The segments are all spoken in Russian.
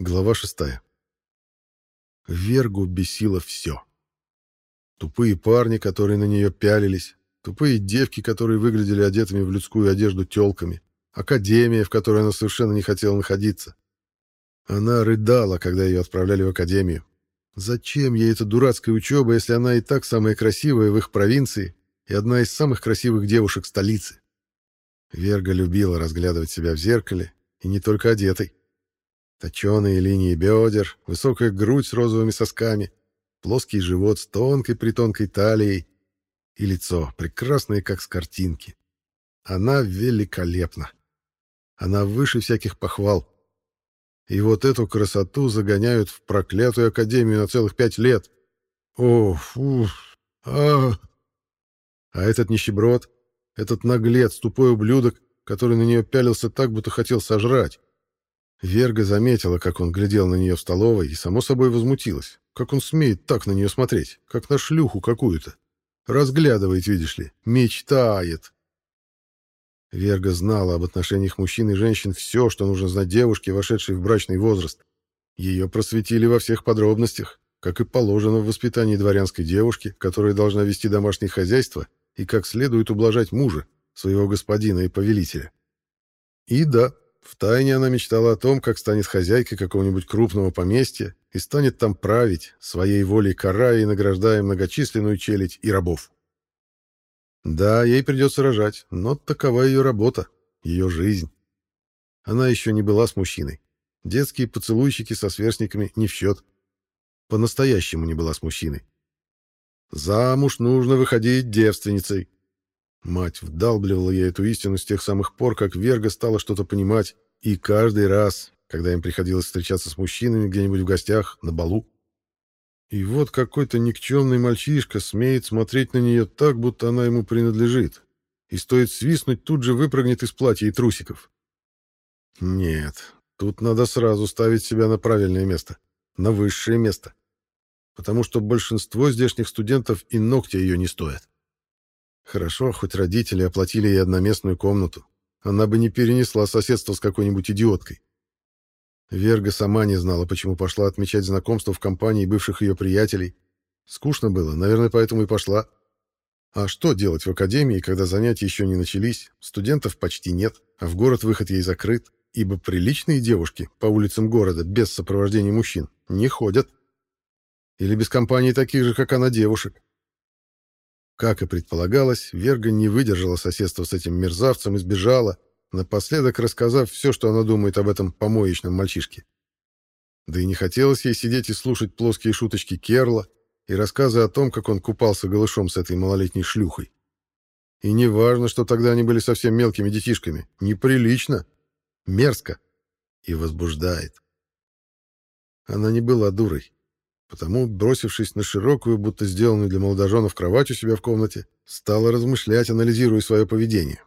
Глава шестая. Вергу бесило все. Тупые парни, которые на нее пялились, тупые девки, которые выглядели одетыми в людскую одежду телками, академия, в которой она совершенно не хотела находиться. Она рыдала, когда ее отправляли в академию. Зачем ей эта дурацкая учеба, если она и так самая красивая в их провинции и одна из самых красивых девушек столицы? Верга любила разглядывать себя в зеркале, и не только одетой. Точеные линии бедер, высокая грудь с розовыми сосками, плоский живот с тонкой-притонкой талией и лицо, прекрасное, как с картинки. Она великолепна. Она выше всяких похвал. И вот эту красоту загоняют в проклятую академию на целых пять лет. О, фу, а... А этот нищеброд, этот наглец, тупой ублюдок, который на нее пялился так, будто хотел сожрать. Верга заметила, как он глядел на нее в столовой, и, само собой, возмутилась. Как он смеет так на нее смотреть, как на шлюху какую-то. Разглядывает, видишь ли, мечтает. Верга знала об отношениях мужчин и женщин все, что нужно знать девушке, вошедшей в брачный возраст. Ее просветили во всех подробностях, как и положено в воспитании дворянской девушки, которая должна вести домашнее хозяйство и как следует ублажать мужа, своего господина и повелителя. И да, Втайне она мечтала о том, как станет хозяйкой какого-нибудь крупного поместья и станет там править, своей волей карая и награждая многочисленную челядь и рабов. Да, ей придется рожать, но такова ее работа, ее жизнь. Она еще не была с мужчиной. Детские поцелуйщики со сверстниками не в счет. По-настоящему не была с мужчиной. Замуж нужно выходить девственницей. Мать вдалбливала ей эту истину с тех самых пор, как Верга стала что-то понимать, и каждый раз, когда им приходилось встречаться с мужчинами где-нибудь в гостях, на балу. И вот какой-то никчемный мальчишка смеет смотреть на нее так, будто она ему принадлежит, и стоит свистнуть, тут же выпрыгнет из платья и трусиков. Нет, тут надо сразу ставить себя на правильное место, на высшее место, потому что большинство здешних студентов и ногти ее не стоят. Хорошо, хоть родители оплатили ей одноместную комнату. Она бы не перенесла соседство с какой-нибудь идиоткой. Верга сама не знала, почему пошла отмечать знакомство в компании бывших ее приятелей. Скучно было, наверное, поэтому и пошла. А что делать в академии, когда занятия еще не начались, студентов почти нет, а в город выход ей закрыт, ибо приличные девушки по улицам города без сопровождения мужчин не ходят. Или без компании таких же, как она, девушек. Как и предполагалось, Верга не выдержала соседства с этим мерзавцем и сбежала, напоследок рассказав все, что она думает об этом помоечном мальчишке. Да и не хотелось ей сидеть и слушать плоские шуточки Керла и рассказы о том, как он купался голышом с этой малолетней шлюхой. И не важно, что тогда они были совсем мелкими детишками. Неприлично. Мерзко. И возбуждает. Она не была дурой. Потому, бросившись на широкую, будто сделанную для молодоженов кровать у себя в комнате, стала размышлять, анализируя свое поведение.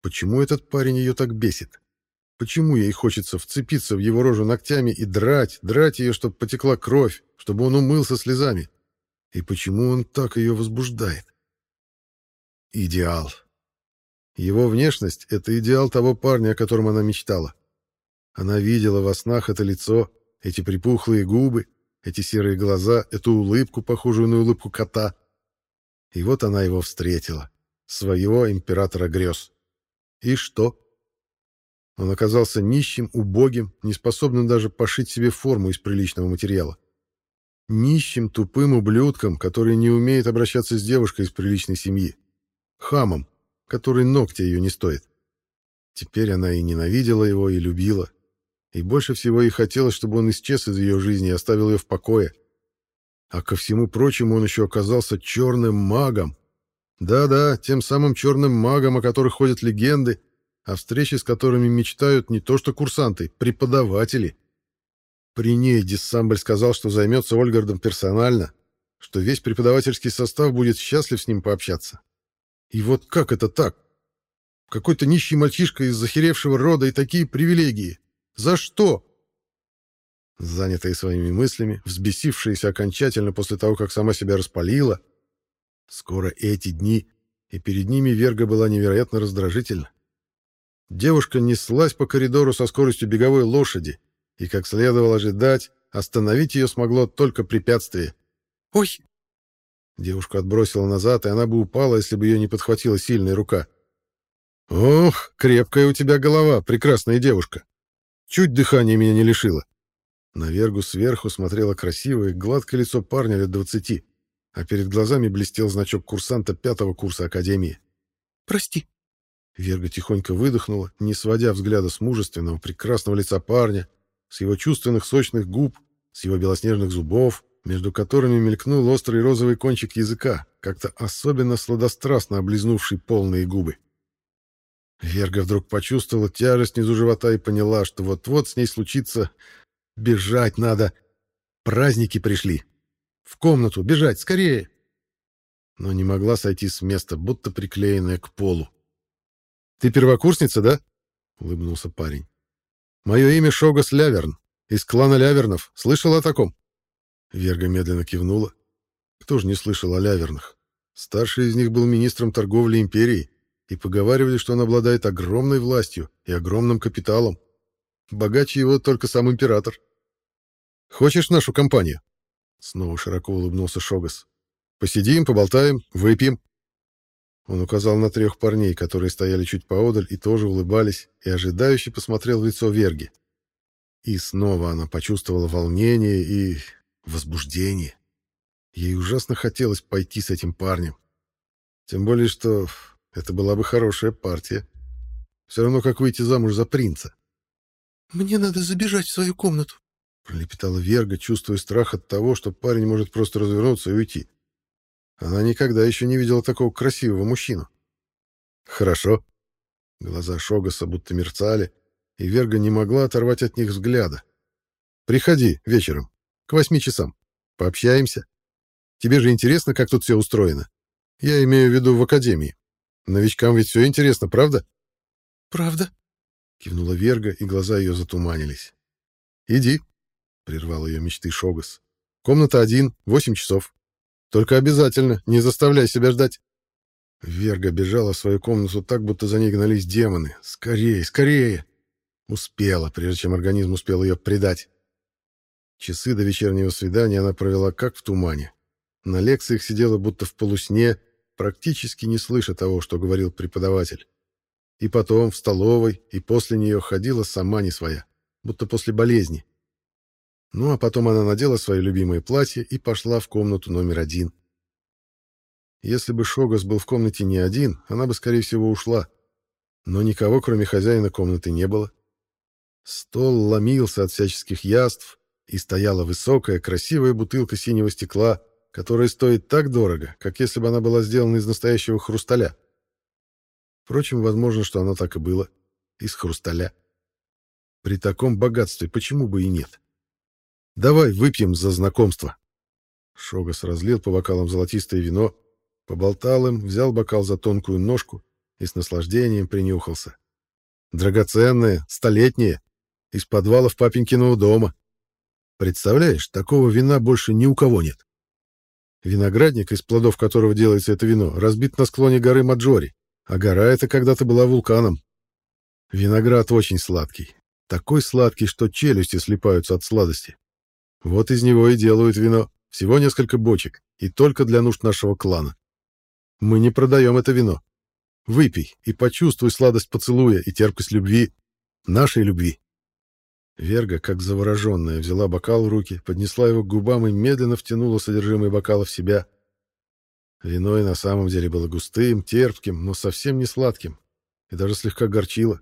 Почему этот парень ее так бесит? Почему ей хочется вцепиться в его рожу ногтями и драть, драть ее, чтобы потекла кровь, чтобы он умылся слезами? И почему он так ее возбуждает? Идеал. Его внешность — это идеал того парня, о котором она мечтала. Она видела во снах это лицо, эти припухлые губы, эти серые глаза, эту улыбку, похожую на улыбку кота. И вот она его встретила, своего императора грез. И что? Он оказался нищим, убогим, неспособным даже пошить себе форму из приличного материала. Нищим, тупым ублюдком, который не умеет обращаться с девушкой из приличной семьи. Хамом, который ногтя ее не стоит. Теперь она и ненавидела его, и любила, и больше всего ей хотелось, чтобы он исчез из ее жизни и оставил ее в покое. А ко всему прочему он еще оказался черным магом. Да-да, тем самым черным магом, о которых ходят легенды, о встрече с которыми мечтают не то что курсанты, преподаватели. При ней Диссамбль сказал, что займется Ольгардом персонально, что весь преподавательский состав будет счастлив с ним пообщаться. И вот как это так? Какой-то нищий мальчишка из захеревшего рода и такие привилегии. За что? Занятая своими мыслями, взбесившаяся окончательно после того, как сама себя распалила, скоро эти дни, и перед ними Верга была невероятно раздражительна. Девушка неслась по коридору со скоростью беговой лошади, и, как следовало ожидать, остановить ее смогло только препятствие. «Ой!» Девушку отбросила назад, и она бы упала, если бы ее не подхватила сильная рука. «Ох, крепкая у тебя голова, прекрасная девушка! Чуть дыхания меня не лишила!» На Вергу сверху смотрело красивое, гладкое лицо парня лет двадцати, а перед глазами блестел значок курсанта пятого курса Академии. «Прости». Верга тихонько выдохнула, не сводя взгляда с мужественного, прекрасного лица парня, с его чувственных сочных губ, с его белоснежных зубов, между которыми мелькнул острый розовый кончик языка, как-то особенно сладострастно облизнувший полные губы. Верга вдруг почувствовала тяжесть внизу живота и поняла, что вот-вот с ней случится Бежать надо. Праздники пришли. В комнату, бежать, скорее. Но не могла сойти с места, будто приклеенная к полу. «Ты первокурсница, да?» — улыбнулся парень. «Мое имя Шогас Ляверн, из клана Лявернов. Слышал о таком?» Верга медленно кивнула. Кто же не слышал о Лявернах? Старший из них был министром торговли империи, и поговаривали, что он обладает огромной властью и огромным капиталом. Богаче его только сам император. Хочешь нашу компанию? Снова широко улыбнулся Шогас. Посидим, поболтаем, выпьем. Он указал на трех парней, которые стояли чуть поодаль и тоже улыбались, и ожидающе посмотрел в лицо Верги. И снова она почувствовала волнение и возбуждение. Ей ужасно хотелось пойти с этим парнем. Тем более, что это была бы хорошая партия. Все равно, как выйти замуж за принца. «Мне надо забежать в свою комнату», Пролепетала Верга, чувствуя страх от того, что парень может просто развернуться и уйти. Она никогда еще не видела такого красивого мужчину. «Хорошо». Глаза Шогаса будто мерцали, и Верга не могла оторвать от них взгляда. «Приходи вечером, к восьми часам. Пообщаемся. Тебе же интересно, как тут все устроено. Я имею в виду в академии. Новичкам ведь все интересно, правда?» «Правда», — кивнула Верга, и глаза ее затуманились. «Иди, прервал ее мечты Шогас. Комната один, восемь часов. Только обязательно, не заставляй себя ждать. Верга бежала в свою комнату так, будто за ней гнались демоны. Скорее, скорее! Успела, прежде чем организм успел ее предать. Часы до вечернего свидания она провела как в тумане. На лекциях сидела будто в полусне, практически не слыша того, что говорил преподаватель. И потом в столовой, и после нее ходила сама не своя, будто после болезни. Ну а потом она надела свое любимое платье и пошла в комнату номер один. Если бы Шогас был в комнате не один, она бы, скорее всего, ушла. Но никого, кроме хозяина комнаты, не было. Стол ломился от всяческих яств, и стояла высокая, красивая бутылка синего стекла, которая стоит так дорого, как если бы она была сделана из настоящего хрусталя. Впрочем, возможно, что оно так и было. Из хрусталя. При таком богатстве почему бы и нет? Давай выпьем за знакомство. Шогас разлил по бокалам золотистое вино, поболтал им, взял бокал за тонкую ножку и с наслаждением принюхался. Драгоценное, столетнее, из подвалов папенькиного дома. Представляешь, такого вина больше ни у кого нет. Виноградник, из плодов которого делается это вино, разбит на склоне горы Маджори, а гора эта когда-то была вулканом. Виноград очень сладкий, такой сладкий, что челюсти слипаются от сладости. Вот из него и делают вино. Всего несколько бочек, и только для нужд нашего клана. Мы не продаем это вино. Выпей и почувствуй сладость поцелуя и терпкость любви, нашей любви. Верга, как завороженная, взяла бокал в руки, поднесла его к губам и медленно втянула содержимое бокала в себя. Вино и на самом деле было густым, терпким, но совсем не сладким, и даже слегка горчило.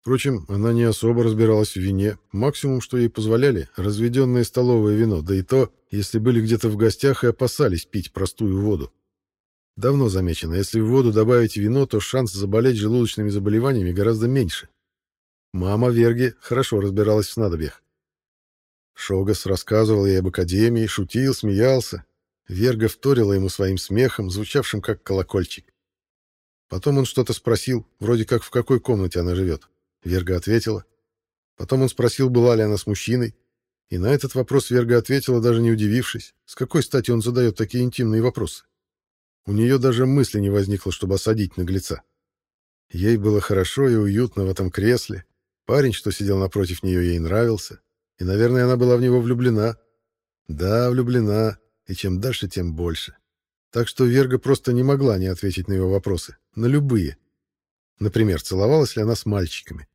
Впрочем, она не особо разбиралась в вине. Максимум, что ей позволяли, разведенное столовое вино, да и то, если были где-то в гостях и опасались пить простую воду. Давно замечено, если в воду добавить вино, то шанс заболеть желудочными заболеваниями гораздо меньше. Мама Верги хорошо разбиралась в снадобьях. Шогас рассказывал ей об академии, шутил, смеялся. Верга вторила ему своим смехом, звучавшим как колокольчик. Потом он что-то спросил, вроде как в какой комнате она живет. Верга ответила. Потом он спросил, была ли она с мужчиной, и на этот вопрос Верга ответила, даже не удивившись, с какой стати он задает такие интимные вопросы. У нее даже мысли не возникло, чтобы осадить наглеца. Ей было хорошо и уютно в этом кресле, парень, что сидел напротив нее, ей нравился, И, наверное, она была в него влюблена. Да, влюблена, и чем дальше, тем больше. Так что Верга просто не могла не ответить на его вопросы. На любые. Например, целовалась ли она с мальчиками?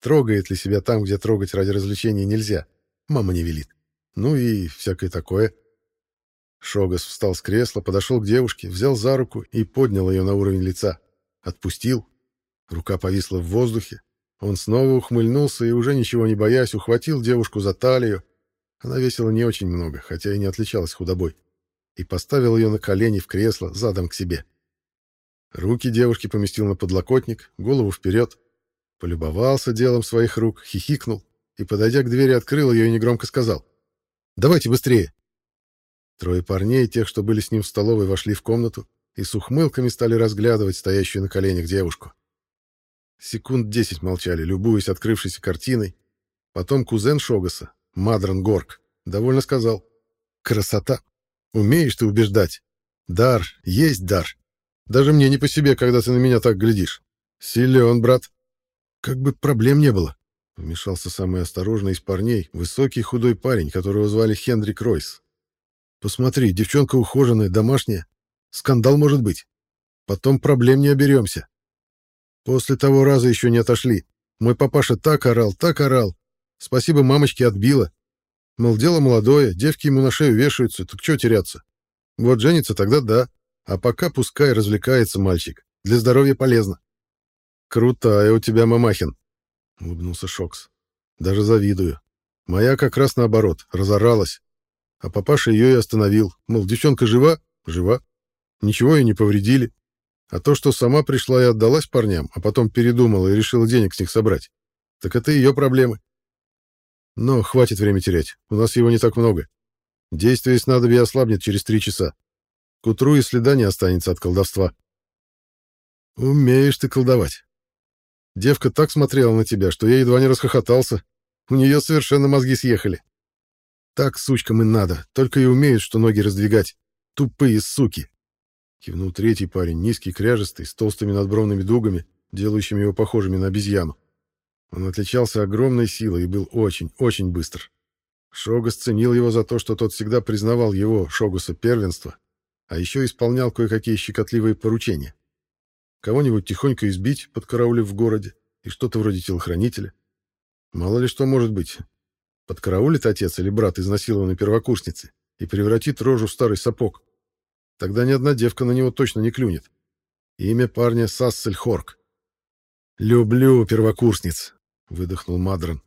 Трогает ли себя там, где трогать ради развлечения нельзя? Мама не велит. Ну и всякое такое. Шогас встал с кресла, подошел к девушке, взял за руку и поднял ее на уровень лица. Отпустил. Рука повисла в воздухе. Он снова ухмыльнулся и, уже ничего не боясь, ухватил девушку за талию. Она весила не очень много, хотя и не отличалась худобой. И поставил ее на колени в кресло, задом к себе. Руки девушки поместил на подлокотник, голову вперед. Полюбовался делом своих рук, хихикнул и, подойдя к двери, открыл ее и негромко сказал. «Давайте быстрее!» Трое парней, тех, что были с ним в столовой, вошли в комнату и с ухмылками стали разглядывать стоящую на коленях девушку. Секунд десять молчали, любуясь открывшейся картиной. Потом кузен Шогаса, Мадран Горк, довольно сказал. «Красота! Умеешь ты убеждать! Дар, есть дар! Даже мне не по себе, когда ты на меня так глядишь. Силен, брат!» «Как бы проблем не было!» Вмешался самый осторожный из парней, высокий худой парень, которого звали Хендрик Ройс. Посмотри, девчонка ухоженная, домашняя. Скандал может быть. Потом проблем не оберемся. После того раза еще не отошли. Мой папаша так орал, так орал. Спасибо мамочке отбила. Мол, дело молодое, девки ему на шею вешаются, так что теряться? Вот женится тогда да. А пока пускай развлекается мальчик. Для здоровья полезно. Крутая у тебя, мамахин, — улыбнулся Шокс. Даже завидую. Моя как раз наоборот, разоралась. А папаша ее и остановил. Мол, девчонка жива? Жива. Ничего ей не повредили. А то, что сама пришла и отдалась парням, а потом передумала и решила денег с них собрать, так это ее проблемы. Но хватит время терять. У нас его не так много. Действие снадобья ослабнет через три часа. К утру и следа не останется от колдовства. Умеешь ты колдовать. Девка так смотрела на тебя, что я едва не расхохотался. У нее совершенно мозги съехали. Так сучкам и надо, только и умеют, что ноги раздвигать. Тупые суки. Кивнул третий парень, низкий, кряжестый, с толстыми надбровными дугами, делающими его похожими на обезьяну. Он отличался огромной силой и был очень, очень быстр. Шогас ценил его за то, что тот всегда признавал его, Шогуса, первенство, а еще исполнял кое-какие щекотливые поручения. Кого-нибудь тихонько избить, подкараулив в городе, и что-то вроде телохранителя. Мало ли что может быть, Подкараулит отец или брат изнасилованной первокурсницы и превратит рожу в старый сапог. Тогда ни одна девка на него точно не клюнет. Имя парня Сассель Хорк. «Люблю первокурсниц», — выдохнул Мадрон.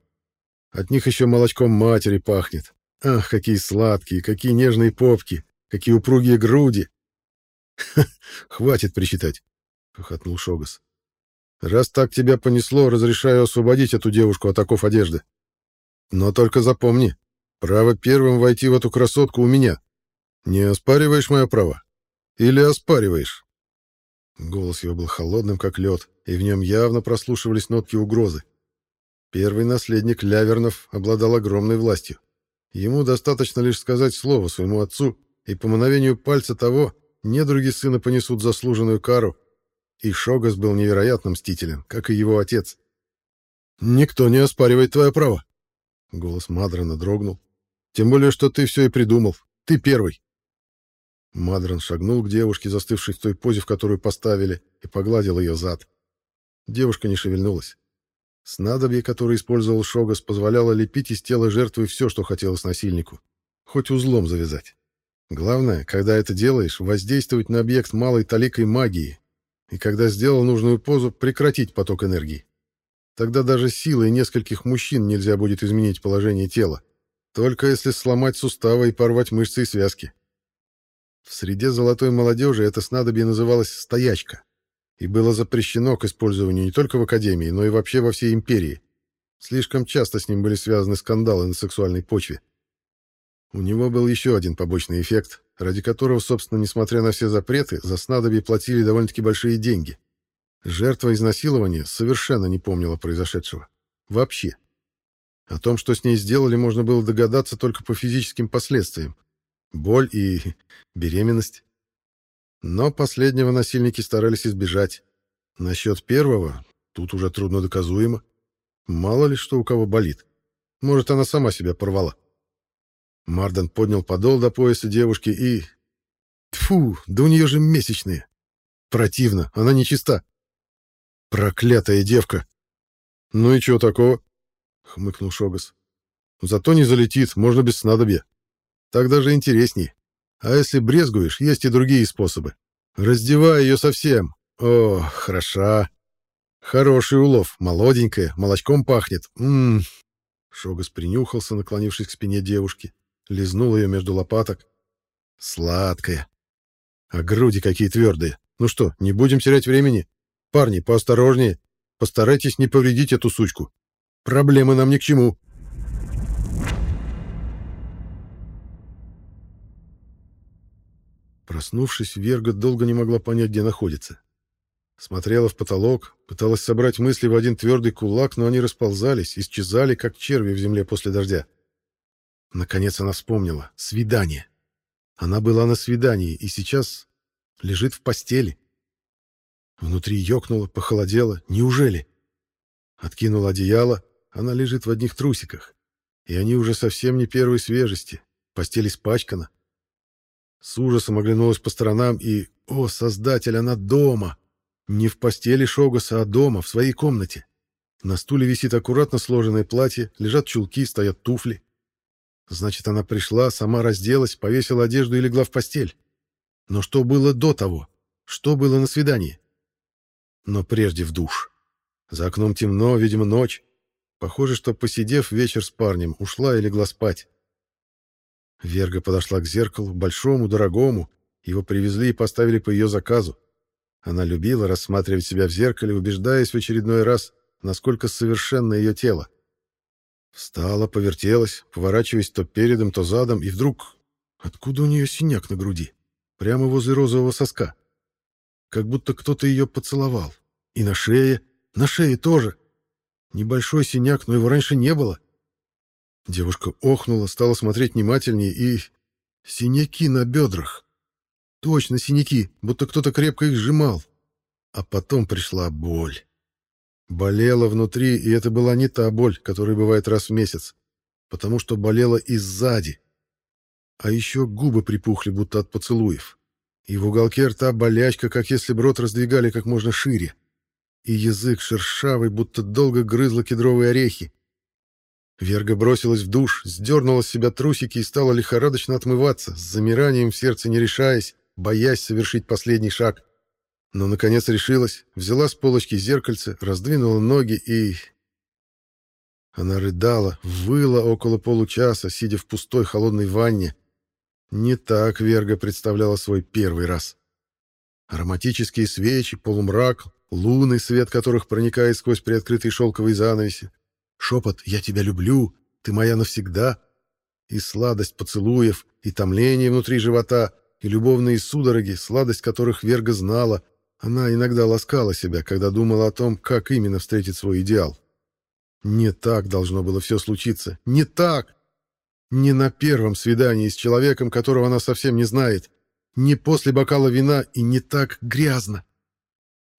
«От них еще молочком матери пахнет. Ах, какие сладкие, какие нежные попки, какие упругие груди!» «Хватит причитать», — хохотнул Шогас. «Раз так тебя понесло, разрешаю освободить эту девушку от оков одежды. Но только запомни, право первым войти в эту красотку у меня. Не оспариваешь мое право? Или оспариваешь?» Голос его был холодным, как лед, и в нем явно прослушивались нотки угрозы. Первый наследник Лявернов обладал огромной властью. Ему достаточно лишь сказать слово своему отцу, и по мановению пальца того недруги сына понесут заслуженную кару. И Шогас был невероятно мстителен, как и его отец. «Никто не оспаривает твое право», Голос Мадрона дрогнул. «Тем более, что ты все и придумал. Ты первый». Мадрон шагнул к девушке, застывшей в той позе, в которую поставили, и погладил ее зад. Девушка не шевельнулась. Снадобье, которое использовал Шогас, позволяло лепить из тела жертвы все, что хотелось насильнику. Хоть узлом завязать. Главное, когда это делаешь, воздействовать на объект малой таликой магии, и когда сделал нужную позу, прекратить поток энергии. Тогда даже силой нескольких мужчин нельзя будет изменить положение тела, только если сломать суставы и порвать мышцы и связки. В среде золотой молодежи это снадобье называлось «стоячка» и было запрещено к использованию не только в Академии, но и вообще во всей империи. Слишком часто с ним были связаны скандалы на сексуальной почве. У него был еще один побочный эффект, ради которого, собственно, несмотря на все запреты, за снадобье платили довольно-таки большие деньги. Жертва изнасилования совершенно не помнила произошедшего. Вообще. О том, что с ней сделали, можно было догадаться только по физическим последствиям. Боль и беременность. Но последнего насильники старались избежать. Насчет первого тут уже трудно доказуемо. Мало ли что у кого болит. Может, она сама себя порвала. Марден поднял подол до пояса девушки и... Тфу, да у нее же месячные. Противно, она нечиста. Проклятая девка. Ну и чего такого? Хмыкнул Шогас. Зато не залетит, можно без снадобья. Так даже интереснее. А если брезгуешь, есть и другие способы. Раздевай ее совсем. О, хороша. Хороший улов, молоденькая, молочком пахнет. Ммм. Шогас принюхался, наклонившись к спине девушки, лизнул ее между лопаток. Сладкая. А груди какие твердые. Ну что, не будем терять времени? Парни, поосторожнее. Постарайтесь не повредить эту сучку. Проблемы нам ни к чему. Проснувшись, Верга долго не могла понять, где находится. Смотрела в потолок, пыталась собрать мысли в один твердый кулак, но они расползались, исчезали, как черви в земле после дождя. Наконец она вспомнила. Свидание. Она была на свидании и сейчас лежит в постели. Внутри ёкнуло, похолодело. Неужели? Откинула одеяло. Она лежит в одних трусиках. И они уже совсем не первой свежести. Постель испачкана. С ужасом оглянулась по сторонам и... О, создатель, она дома! Не в постели Шогаса, а дома, в своей комнате. На стуле висит аккуратно сложенное платье, лежат чулки, стоят туфли. Значит, она пришла, сама разделась, повесила одежду и легла в постель. Но что было до того? Что было на свидании? Но прежде в душ. За окном темно, видимо, ночь. Похоже, что, посидев вечер с парнем, ушла и легла спать. Верга подошла к зеркалу, большому, дорогому. Его привезли и поставили по ее заказу. Она любила рассматривать себя в зеркале, убеждаясь в очередной раз, насколько совершенно ее тело. Встала, повертелась, поворачиваясь то передом, то задом, и вдруг... Откуда у нее синяк на груди? Прямо возле розового соска. Как будто кто-то ее поцеловал. И на шее, на шее тоже. Небольшой синяк, но его раньше не было. Девушка охнула, стала смотреть внимательнее и... Синяки на бедрах. Точно синяки, будто кто-то крепко их сжимал. А потом пришла боль. Болела внутри, и это была не та боль, которая бывает раз в месяц, потому что болела и сзади. А еще губы припухли, будто от поцелуев. И в уголке рта болячка, как если бы рот раздвигали как можно шире. И язык шершавый, будто долго грызла кедровые орехи. Верга бросилась в душ, сдернула с себя трусики и стала лихорадочно отмываться, с замиранием в сердце не решаясь, боясь совершить последний шаг. Но, наконец, решилась, взяла с полочки зеркальце, раздвинула ноги и... Она рыдала, выла около получаса, сидя в пустой холодной ванне. Не так Верга представляла свой первый раз. Ароматические свечи, полумрак, лунный свет которых проникает сквозь приоткрытые шелковые занавеси, шепот «Я тебя люблю, ты моя навсегда» и сладость поцелуев, и томление внутри живота, и любовные судороги, сладость которых Верга знала. Она иногда ласкала себя, когда думала о том, как именно встретить свой идеал. Не так должно было все случиться. Не так! Не на первом свидании с человеком, которого она совсем не знает. Не после бокала вина и не так грязно.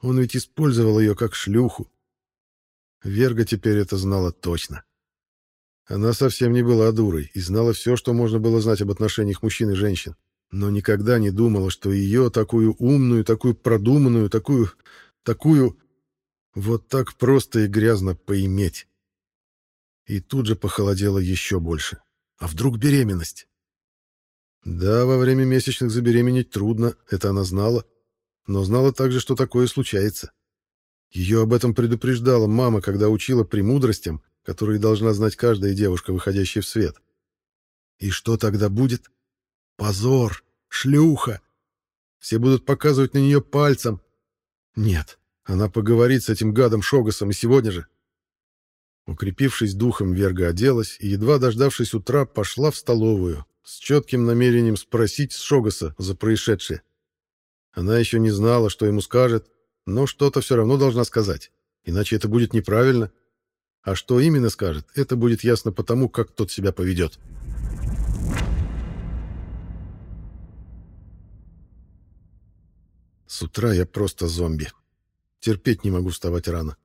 Он ведь использовал ее как шлюху. Верга теперь это знала точно. Она совсем не была дурой и знала все, что можно было знать об отношениях мужчин и женщин но никогда не думала, что ее, такую умную, такую продуманную, такую... такую... вот так просто и грязно поиметь. И тут же похолодело еще больше. А вдруг беременность? Да, во время месячных забеременеть трудно, это она знала, но знала также, что такое случается. Ее об этом предупреждала мама, когда учила премудростям, которые должна знать каждая девушка, выходящая в свет. И что тогда будет? Позор! Шлюха! Все будут показывать на нее пальцем. Нет, она поговорит с этим гадом Шогасом и сегодня же. Укрепившись духом, Верга оделась и, едва дождавшись утра, пошла в столовую с четким намерением спросить с Шогаса за происшедшее. Она еще не знала, что ему скажет, но что-то все равно должна сказать, иначе это будет неправильно. А что именно скажет, это будет ясно потому, как тот себя поведет. С утра я просто зомби. Терпеть не могу вставать рано.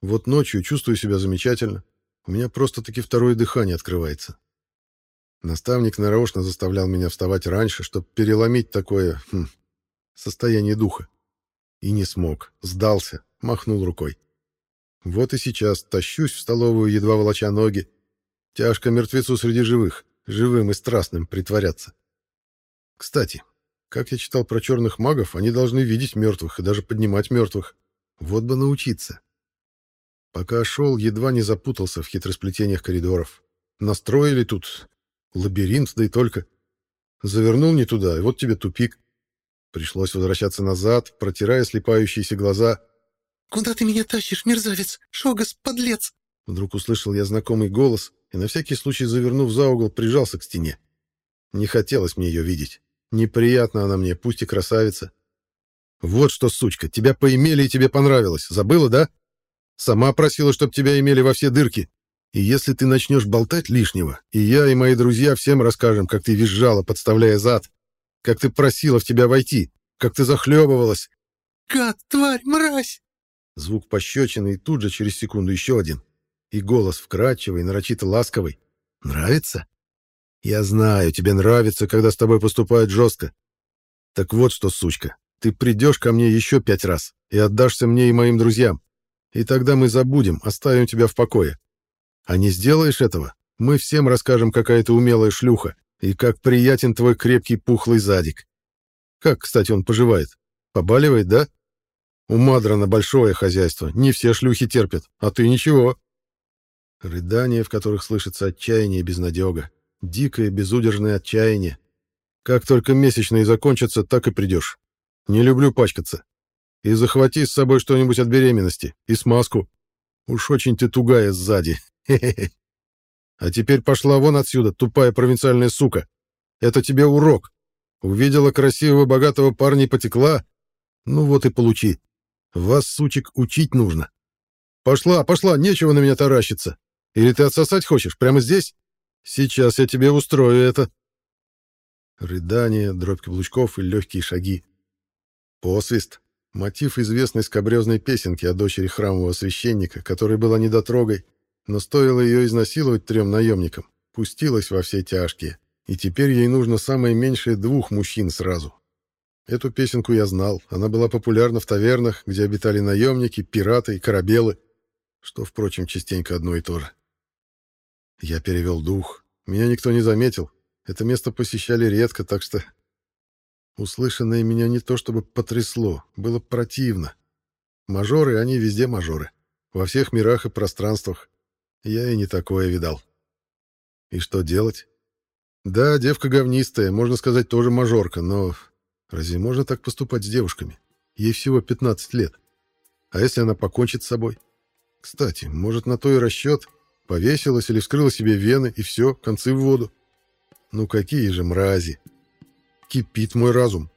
Вот ночью чувствую себя замечательно. У меня просто-таки второе дыхание открывается. Наставник нарочно заставлял меня вставать раньше, чтобы переломить такое хм, состояние духа. И не смог, сдался, махнул рукой. Вот и сейчас тащусь в столовую, едва волоча ноги. Тяжко мертвецу среди живых, живым и страстным притворяться. Кстати, как я читал про черных магов, они должны видеть мертвых и даже поднимать мертвых. Вот бы научиться. Пока шел, едва не запутался в хитросплетениях коридоров. Настроили тут лабиринт, да и только. Завернул не туда, и вот тебе тупик. Пришлось возвращаться назад, протирая слепающиеся глаза. «Куда ты меня тащишь, мерзавец? Шогас, подлец!» Вдруг услышал я знакомый голос и, на всякий случай завернув за угол, прижался к стене. Не хотелось мне ее видеть. Неприятно она мне, пусть и красавица. Вот что, сучка, тебя поимели и тебе понравилось. Забыла, да? Сама просила, чтоб тебя имели во все дырки. И если ты начнешь болтать лишнего, и я, и мои друзья всем расскажем, как ты визжала, подставляя зад, как ты просила в тебя войти, как ты захлебывалась. «Гад, тварь, мразь!» Звук пощечины, и тут же через секунду еще один. И голос вкрадчивый, нарочито ласковый. «Нравится?» «Я знаю, тебе нравится, когда с тобой поступают жестко. Так вот что, сучка, ты придешь ко мне еще пять раз и отдашься мне и моим друзьям. И тогда мы забудем, оставим тебя в покое. А не сделаешь этого, мы всем расскажем, какая ты умелая шлюха и как приятен твой крепкий пухлый задик. Как, кстати, он поживает? Побаливает, да? У Мадрана большое хозяйство, не все шлюхи терпят, а ты ничего. Рыдания, в которых слышится отчаяние и безнадега. Дикое, безудержное отчаяние. Как только месячные закончатся, так и придешь. Не люблю пачкаться. И захвати с собой что-нибудь от беременности. И смазку. Уж очень ты тугая сзади. Хе-хе-хе. А теперь пошла вон отсюда, тупая провинциальная сука. Это тебе урок. Увидела красивого богатого парня и потекла. Ну вот и получи. Вас, сучек, учить нужно. Пошла, пошла, нечего на меня таращиться. Или ты отсосать хочешь, прямо здесь? Сейчас я тебе устрою это. Рыдание, дробь каблучков и легкие шаги. Посвист. Мотив известной скобрезной песенки о дочери храмового священника, которая была недотрогой, но стоило ее изнасиловать трем наемникам, пустилась во все тяжкие, и теперь ей нужно самое меньшее двух мужчин сразу. Эту песенку я знал, она была популярна в тавернах, где обитали наемники, пираты и корабелы, что, впрочем, частенько одно и то же. Я перевел дух. Меня никто не заметил. Это место посещали редко, так что... Услышанное меня не то чтобы потрясло, было противно. Мажоры, они везде мажоры. Во всех мирах и пространствах. Я и не такое видал. И что делать? Да, девка говнистая, можно сказать, тоже мажорка, но разве можно так поступать с девушками? Ей всего 15 лет. А если она покончит с собой? Кстати, может, на то и расчет, Повесилась или вскрыла себе вены, и все, концы в воду. Ну какие же мрази! Кипит мой разум.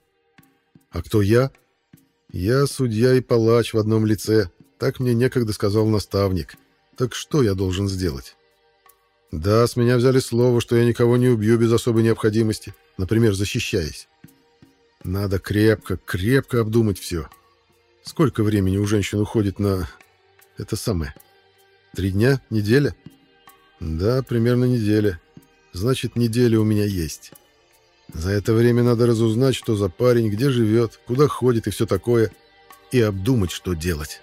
А кто я? Я судья и палач в одном лице. Так мне некогда сказал наставник. Так что я должен сделать? Да, с меня взяли слово, что я никого не убью без особой необходимости, например, защищаясь. Надо крепко, крепко обдумать все. Сколько времени у женщин уходит на... это самое... Три дня? Неделя? Да, примерно неделя. Значит, неделя у меня есть. За это время надо разузнать, что за парень, где живет, куда ходит и все такое, и обдумать, что делать».